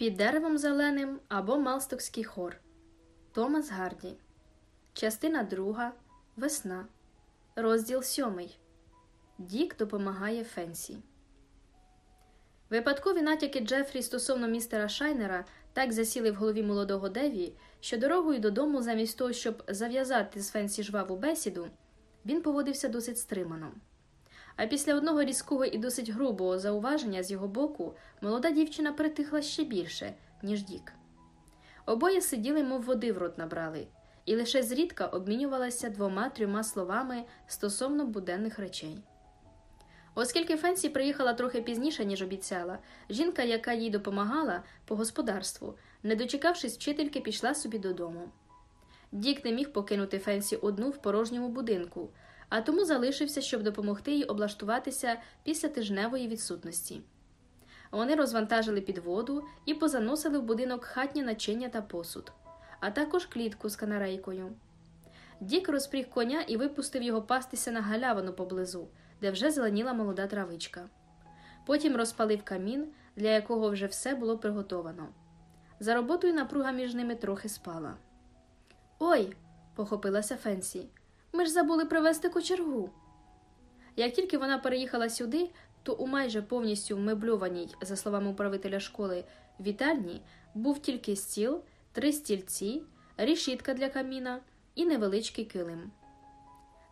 Під деревом зеленим або Малстокський хор. Томас Гарді. Частина друга. Весна. Розділ сьомий. Дік допомагає Фенсі. Випадкові натяки Джефрі стосовно містера Шайнера так засіли в голові молодого Деві, що дорогою додому, замість того, щоб зав'язати з Фенсі жваву бесіду, він поводився досить стримано. А після одного різкого і досить грубого зауваження з його боку молода дівчина притихла ще більше, ніж Дік. Обоє сиділи, мов води в рот набрали, і лише зрідка обмінювалися двома-трьома словами стосовно буденних речей. Оскільки Фенсі приїхала трохи пізніше, ніж обіцяла, жінка, яка їй допомагала по господарству, не дочекавшись вчительки, пішла собі додому. Дік не міг покинути Фенсі одну в порожньому будинку, а тому залишився, щоб допомогти їй облаштуватися після тижневої відсутності. Вони розвантажили підводу і позаносили в будинок хатні начиння та посуд, а також клітку з канарейкою. Дік розпріг коня і випустив його пастися на галявину поблизу, де вже зеленіла молода травичка. Потім розпалив камін, для якого вже все було приготовано. За роботою напруга між ними трохи спала. Ой, похопилася Фенсі, ми ж забули привезти кочергу. Як тільки вона переїхала сюди, то у майже повністю мебльованій, за словами управителя школи, вітальні був тільки стіл, три стільці, рішітка для каміна і невеличкий килим.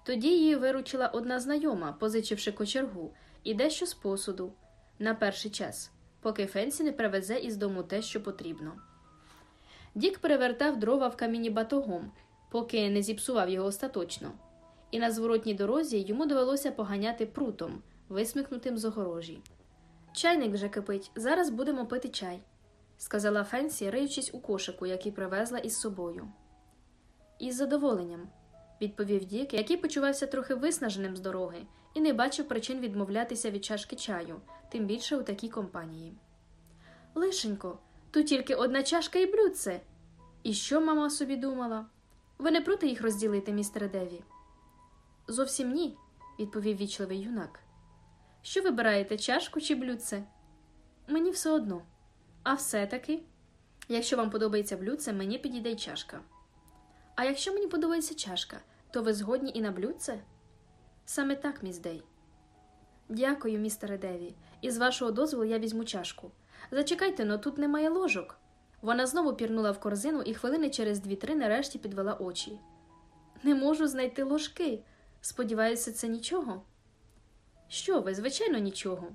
Тоді її виручила одна знайома, позичивши кочергу, і дещо з посуду на перший час, поки Фенсі не привезе із дому те, що потрібно. Дік перевертав дрова в каміні батогом, поки не зіпсував його остаточно, і на зворотній дорозі йому довелося поганяти прутом, висмикнутим з огорожі. Чайник вже кипить, зараз будемо пити чай, сказала Фенсі, риючись у кошику, який привезла із собою. Із задоволенням, відповів Дік, який почувався трохи виснаженим з дороги і не бачив причин відмовлятися від чашки чаю, тим більше у такій компанії. Лишенько, тут тільки одна чашка і блюдце. І що мама собі думала? Ви не проти їх розділити, містере Деві? Зовсім ні, відповів вічливий юнак. Що вибираєте, чашку чи блюдце? Мені все одно. А все-таки, якщо вам подобається блюдце, мені підійде й чашка. А якщо мені подобається чашка, то ви згодні і на блюдце? Саме так, міс Дей. Дякую, містере Деві, і з вашого дозволу я візьму чашку. Зачекайте, но тут немає ложок. Вона знову пірнула в корзину і хвилини через дві-три нарешті підвела очі. Не можу знайти ложки. Сподіваюся, це нічого. Що ви, звичайно, нічого,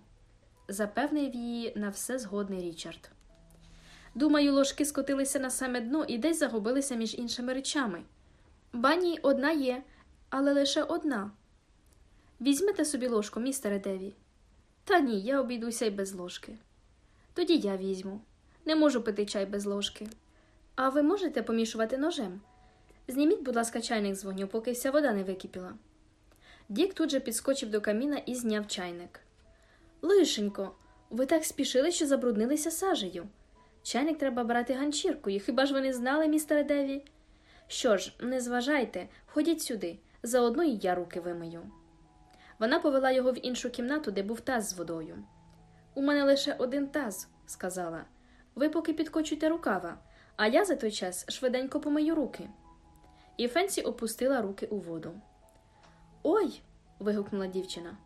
запевнив її на все згодний Річард. Думаю, ложки скотилися на саме дно і десь загубилися між іншими речами. Бані одна є, але лише одна. Візьмете собі ложку, містере Деві. Та ні, я обійдуся й без ложки. Тоді я візьму. Не можу пити чай без ложки. А ви можете помішувати ножем? Зніміть, будь ласка, чайник з вогню, поки вся вода не википіла. Дік тут же підскочив до каміна і зняв чайник. Лишенько, ви так спішили, що забруднилися сажею. Чайник треба брати ганчіркою, хіба ж ви не знали, містере Деві? Що ж, не зважайте, ходіть сюди, заодно і я руки вимию. Вона повела його в іншу кімнату, де був таз з водою. У мене лише один таз, сказала. Ви поки підкочуйте рукава, а я за той час швиденько помию руки. І Фенсі опустила руки у воду. Ой. вигукнула дівчина.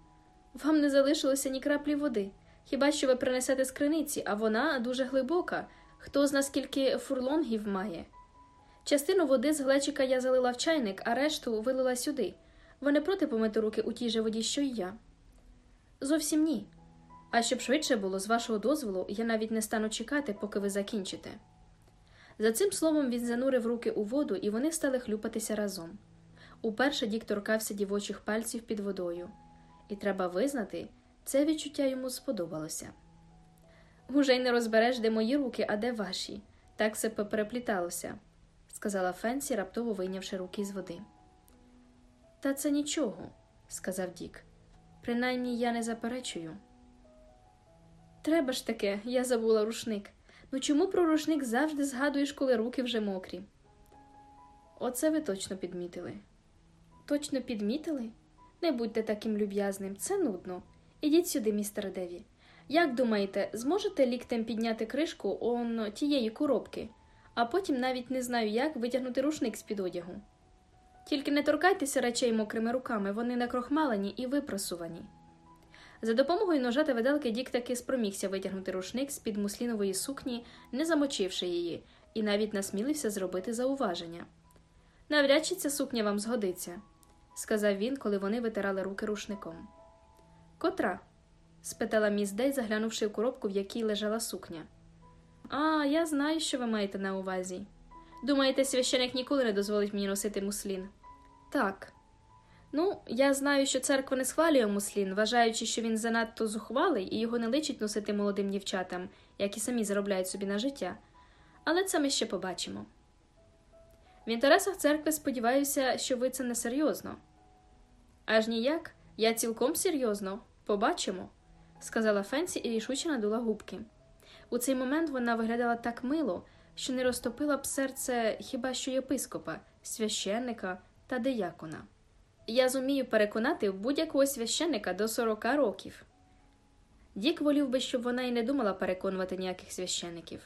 Вам не залишилося ні краплі води. Хіба що ви принесете з криниці, а вона дуже глибока, хто зна скільки фурлонгів має. Частину води з глечика я залила в чайник, а решту вилила сюди. Ви не проти помити руки у тій же воді, що й я? Зовсім ні. А щоб швидше було, з вашого дозволу, я навіть не стану чекати, поки ви закінчите. За цим словом він занурив руки у воду, і вони стали хлюпатися разом. Уперше Дік торкався дівочих пальців під водою, і треба визнати, це відчуття йому сподобалося. Уже й не розбереш, де мої руки, а де ваші. Так все перепліталося, сказала Фенсі, раптово вийнявши руки з води. Та це нічого, сказав Дік. Принаймні я не заперечую. Треба ж таке, я забула рушник. Ну чому про рушник завжди згадуєш, коли руки вже мокрі? Оце ви точно підмітили. Точно підмітили? Не будьте таким люб'язним, це нудно. Ідіть сюди, містер Деві. Як думаєте, зможете ліктем підняти кришку он тієї коробки, а потім навіть не знаю, як витягнути рушник з-під одягу? Тільки не торкайтеся речей мокрими руками, вони накрохмалені і випрасувані. За допомогою ножа та виделки Дік таки спромігся витягнути рушник з під муслінової сукні, не замочивши її, і навіть насмілився зробити зауваження. Навряд чи ця сукня вам згодиться, сказав він, коли вони витирали руки рушником. Котра? спитала міс Дей, заглянувши в коробку, в якій лежала сукня. А, я знаю, що ви маєте на увазі. Думаєте, священик ніколи не дозволить мені носити муслін? Так. Ну, я знаю, що церква не схвалює муслін, вважаючи, що він занадто зухвалий і його не личить носити молодим дівчатам, які самі заробляють собі на життя. Але це ми ще побачимо. В інтересах церкви сподіваюся, що ви це не серйозно. Аж ніяк, я цілком серйозно. Побачимо, сказала Фенсі і рішуче надула губки. У цей момент вона виглядала так мило, що не розтопила б серце хіба що єпископа, священника та диякона. Я зумію переконати будь-якого священника до 40 років. Дік волів би, щоб вона й не думала переконувати ніяких священиків.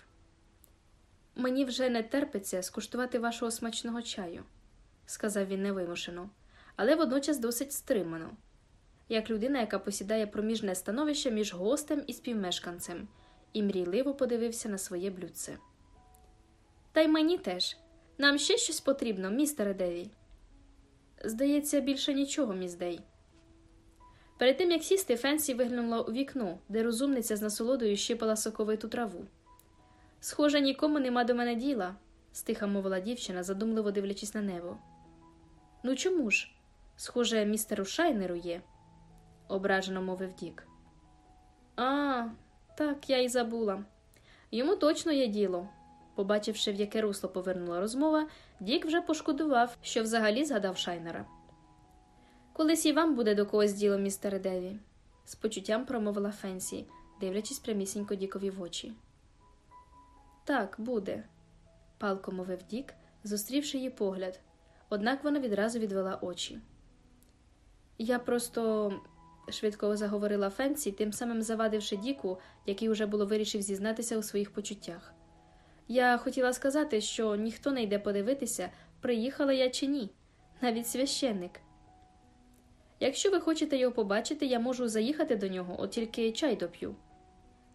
Мені вже не терпиться скуштувати вашого смачного чаю, сказав він невимушено, але водночас досить стримано, як людина, яка посідає проміжне становище між гостем і співмешканцем, і мрійливо подивився на своє блюдце. Та й мені теж. Нам ще щось потрібно, містере Деві. Здається, більше нічого, міс Дей. Перед тим як сісти, Фенсі виглянула у вікно, де розумниця з насолодою щипала соковиту траву. Схоже, нікому нема до мене діла, стиха мовила дівчина, задумливо дивлячись на небо. Ну чому ж? Схоже, містеру Шайнеру є, ображено мовив Дік. А, так, я й забула. Йому точно є діло. Побачивши, в яке русло повернула розмова, Дік вже пошкодував, що взагалі згадав Шайнера. Колись і вам буде до когось діло, містере Деві, з почуттям промовила Фенсі, дивлячись прямісінько Дікові в очі. Так, буде, палко мовив Дік, зустрівши її погляд, однак вона відразу відвела очі. Я просто, швидко заговорила Фенсі, тим самим завадивши Діку, який уже було вирішив зізнатися у своїх почуттях. Я хотіла сказати, що ніхто не йде подивитися, приїхала я чи ні, навіть священник. Якщо ви хочете його побачити, я можу заїхати до нього, от тільки чай доп'ю.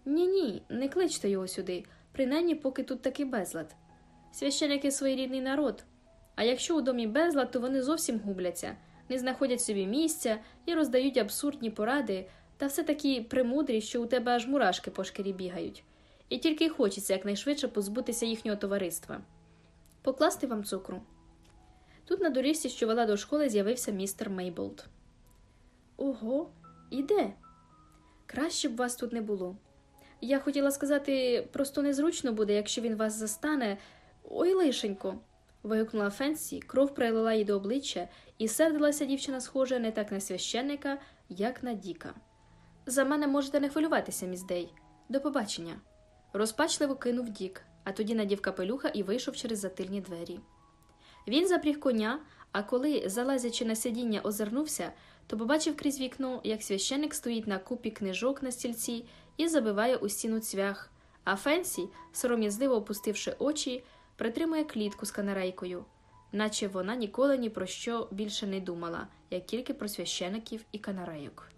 Ні, ні, не кличте його сюди, принаймні поки тут такий безлад. Священики своєрідний народ. А якщо у домі безлад, то вони зовсім губляться, не знаходять собі місця і роздають абсурдні поради, та все такі примудрі, що у тебе аж мурашки по шкірі бігають, і тільки й хочеться якнайшвидше позбутися їхнього товариства. Покласти вам цукру. Тут на доріжці, що вела до школи, з'явився містер Мейболд. Ого, іде. Краще б вас тут не було. Я хотіла сказати, просто незручно буде, якщо він вас застане. Ой, лишенько. вигукнула Фенсі, кров прилила їй до обличчя, і сердилася дівчина, схоже, не так на священника, як на Діка. За мене можете не хвилюватися, міс Дей. До побачення. Розпачливо кинув Дік, а тоді надів капелюха і вийшов через затильні двері. Він запріг коня, а коли, залазячи на сидіння, озирнувся, то побачив крізь вікно, як священик стоїть на купі книжок на стільці і забиває у стіну цвях, а Фенсі, сором'язливо опустивши очі, притримує клітку з канарейкою, наче вона ніколи ні про що більше не думала, як тільки про священиків і канарейок.